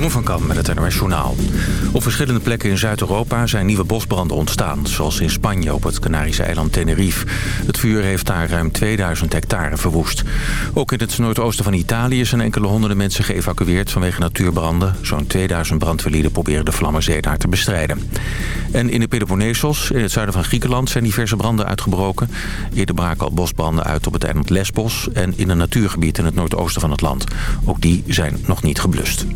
Jeroen van Kam met het NOS. Op verschillende plekken in Zuid-Europa zijn nieuwe bosbranden ontstaan... zoals in Spanje op het Canarische eiland Tenerife. Het vuur heeft daar ruim 2000 hectare verwoest. Ook in het noordoosten van Italië zijn enkele honderden mensen geëvacueerd... vanwege natuurbranden. Zo'n 2000 brandweerlieden proberen de vlammenzee daar te bestrijden. En in de Peloponnesos, in het zuiden van Griekenland... zijn diverse branden uitgebroken. Eerder braken al bosbranden uit op het eiland Lesbos... en in een natuurgebied in het noordoosten van het land. Ook die zijn nog niet geblust.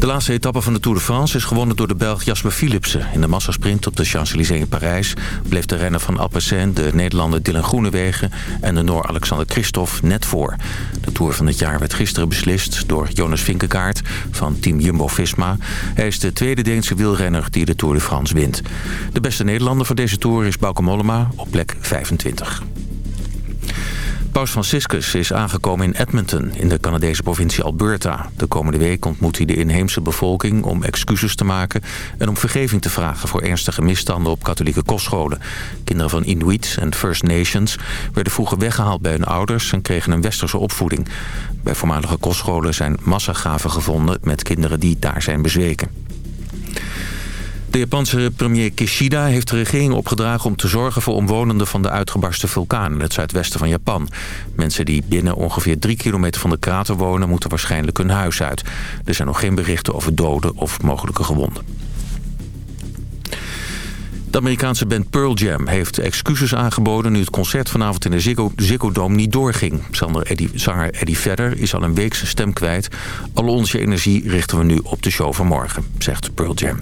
De laatste etappe van de Tour de France is gewonnen door de Belg Jasper Philipsen. In de massasprint op de Champs-Élysées in Parijs bleef de renner van Alpecin, de Nederlander Dylan Groenewegen en de Noor Alexander Christophe net voor. De Tour van het jaar werd gisteren beslist door Jonas Vinkegaard van team Jumbo-Visma. Hij is de tweede Deense wielrenner die de Tour de France wint. De beste Nederlander voor deze Tour is Bauke Mollema op plek 25. Paus Franciscus is aangekomen in Edmonton, in de Canadese provincie Alberta. De komende week ontmoet hij de inheemse bevolking om excuses te maken... en om vergeving te vragen voor ernstige misstanden op katholieke kostscholen. Kinderen van Inuits en First Nations werden vroeger weggehaald bij hun ouders... en kregen een westerse opvoeding. Bij voormalige kostscholen zijn massagraven gevonden met kinderen die daar zijn bezweken. De Japanse premier Kishida heeft de regering opgedragen om te zorgen voor omwonenden van de uitgebarste vulkaan in het zuidwesten van Japan. Mensen die binnen ongeveer drie kilometer van de krater wonen moeten waarschijnlijk hun huis uit. Er zijn nog geen berichten over doden of mogelijke gewonden. De Amerikaanse band Pearl Jam heeft excuses aangeboden... nu het concert vanavond in de Ziggo, Dome niet doorging. Zanger Eddie, Eddie Vedder is al een week zijn stem kwijt. Al onze energie richten we nu op de show van morgen, zegt Pearl Jam.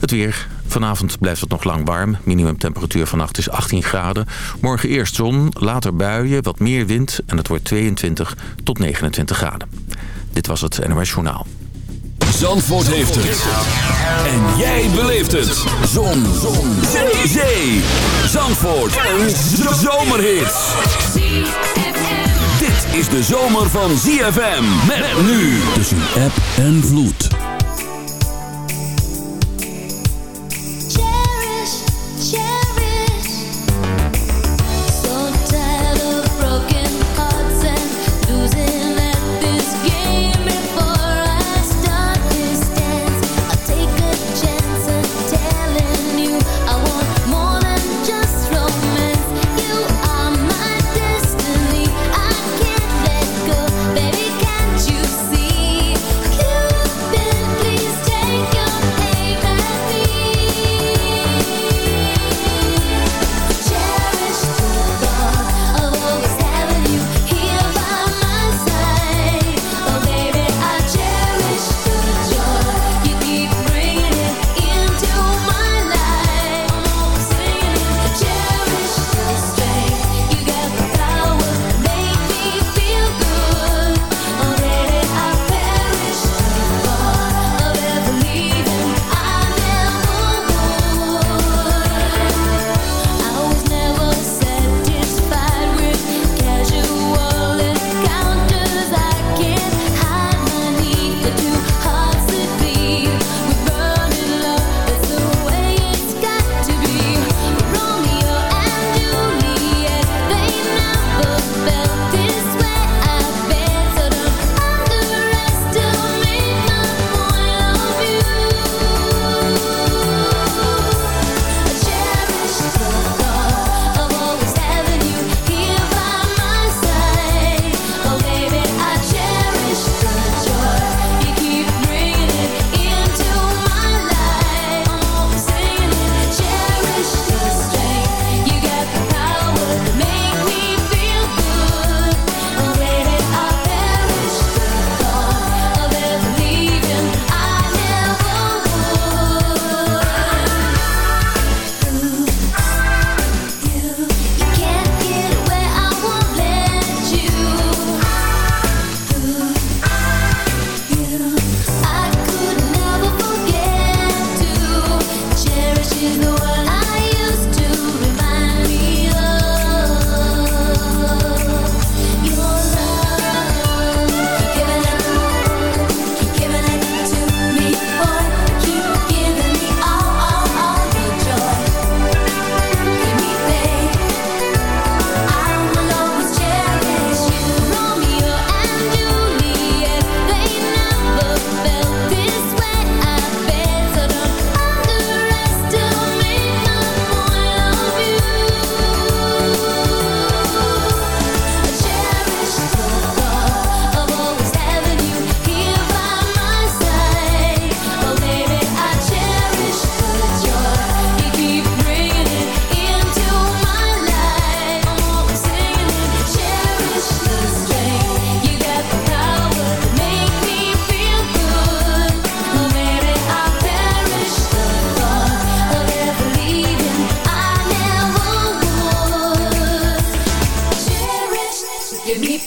Het weer. Vanavond blijft het nog lang warm. Minimumtemperatuur vannacht is 18 graden. Morgen eerst zon, later buien, wat meer wind... en het wordt 22 tot 29 graden. Dit was het NOS Journaal. Zandvoort heeft het. En jij beleeft het. Zon. zon. Zee. Zee. Zandvoort. Een zomerhit. Dit is de zomer van ZFM. Met nu tussen app en vloed.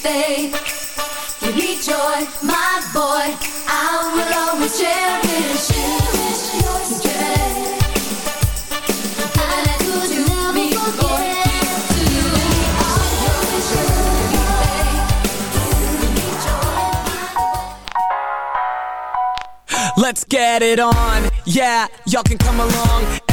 Give me joy, my boy. I will always cherish you. Let's get it on, yeah, y'all can come along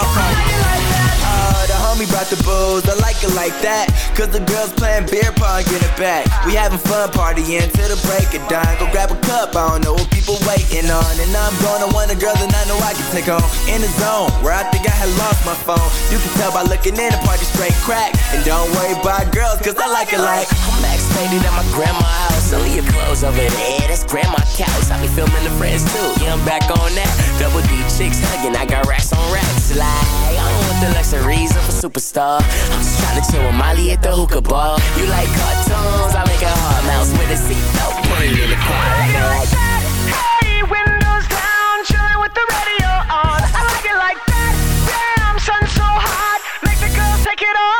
can come homie brought the booze, I like it like that. Cause the girls playing beer pong, get it back. We having fun partying till the break of dawn. Go grab a cup, I don't know what people waiting on. And I'm gonna want a girl that I know I can take home. In the zone, where I think I had lost my phone. You can tell by looking in, the party straight crack. And don't worry about girls, cause I like it like. I'm faded at my grandma's house. Only your clothes over there, that's grandma couch. I be filming the friends too. Yeah, I'm back on that. Double D chicks hugging, I got racks on racks. Like, I don't want the luxuries of a superstar. I'm just trying to chill with Molly at the hookah bar. You like cartoons? I make a hard mouse with a seatbelt. Put it in the car. like that. Hey, windows down, chilling with the radio on. I like it like that. Damn, sun so hot, make the girls take it off.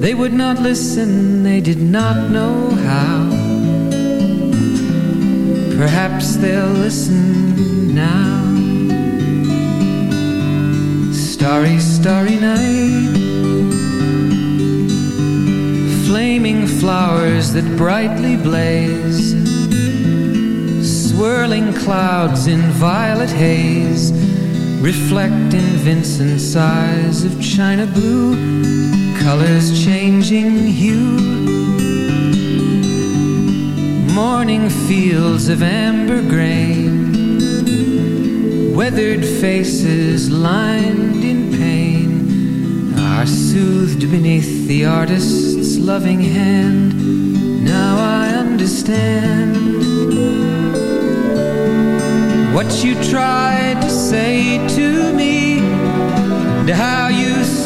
They would not listen, they did not know how. Perhaps they'll listen now. Starry, starry night. Flaming flowers that brightly blaze. Swirling clouds in violet haze. Reflect in Vincent's eyes of china blue. Colors changing hue. Morning fields of amber grain, weathered faces lined in pain are soothed beneath the artist's loving hand. Now I understand. What you tried to say to me, and how you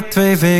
Met twee vingers.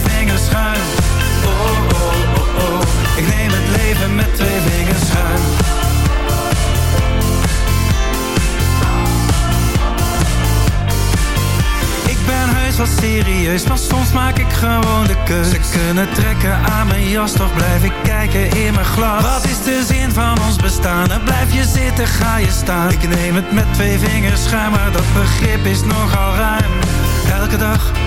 vingers. Oh, oh, oh, oh, ik neem het leven met twee vingers schuim. Ik ben heus wel serieus, maar soms maak ik gewoon de keus. Ze kunnen trekken aan mijn jas, toch blijf ik kijken in mijn glas. Wat is de zin van ons bestaan? Dan blijf je zitten, ga je staan. Ik neem het met twee vingers schuim, maar dat begrip is nogal ruim. Elke dag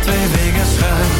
twee wegen schuin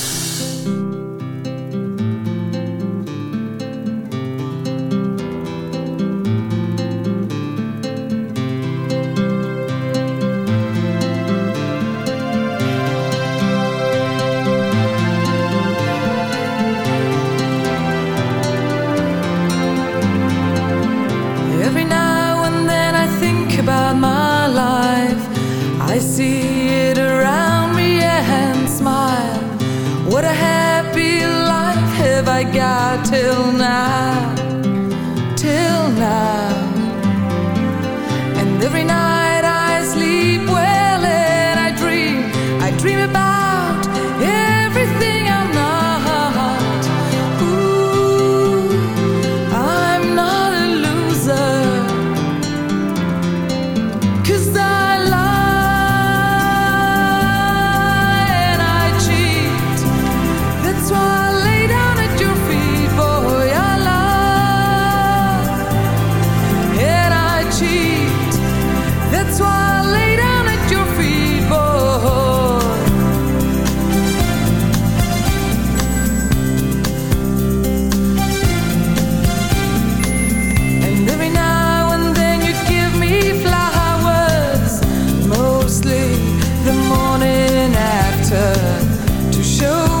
show.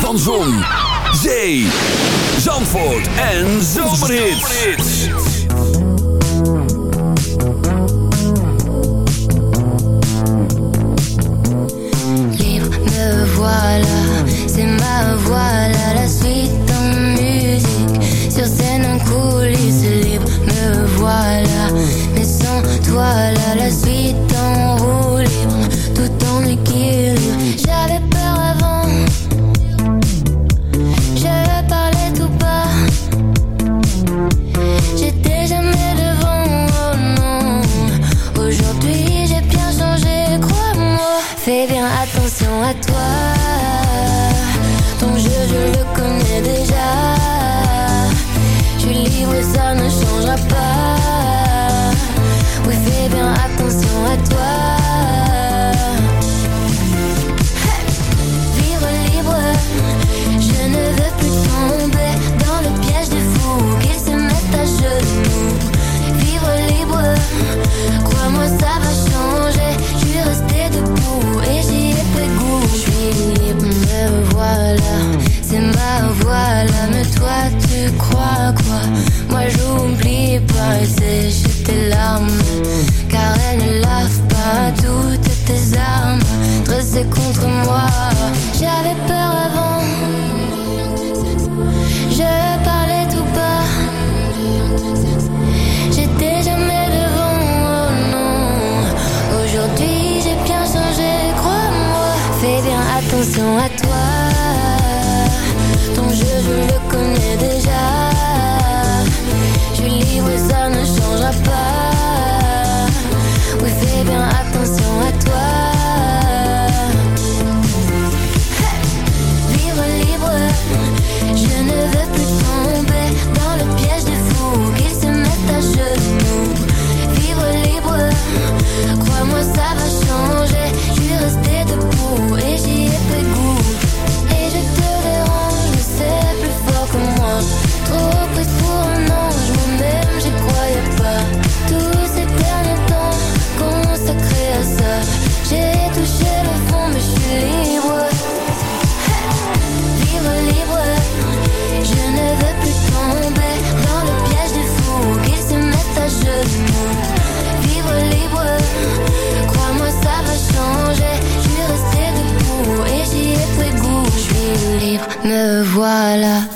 Van Zon, Zee, Zandvoort en Zomerhit. Libre me voilà, c'est ma voilà, la suite en musique. Sur scène en coulisses, libre me voilà, mais sans toi là, la suite moi. J'oublie pas et sécher tes larmes. Car elle ne lave pas toutes tes armes dressées contre moi. attention à toi. Vivre libre, je ne veux plus tomber dans le piège des fous qu'ils se mettent à genoux. Vivre libre, crois-moi, ça va changer. Je suis restée debout et j'y ai pris goût. Et je te dérange, c'est plus fort que moi. Trop prise pour me voilà.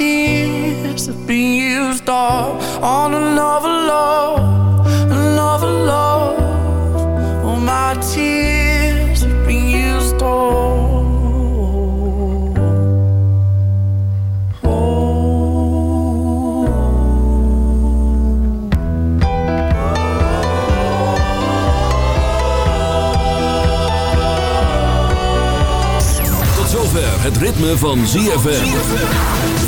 tears have been used up on love, love. All my tears have been used. Tot zover het ritme van ZFM.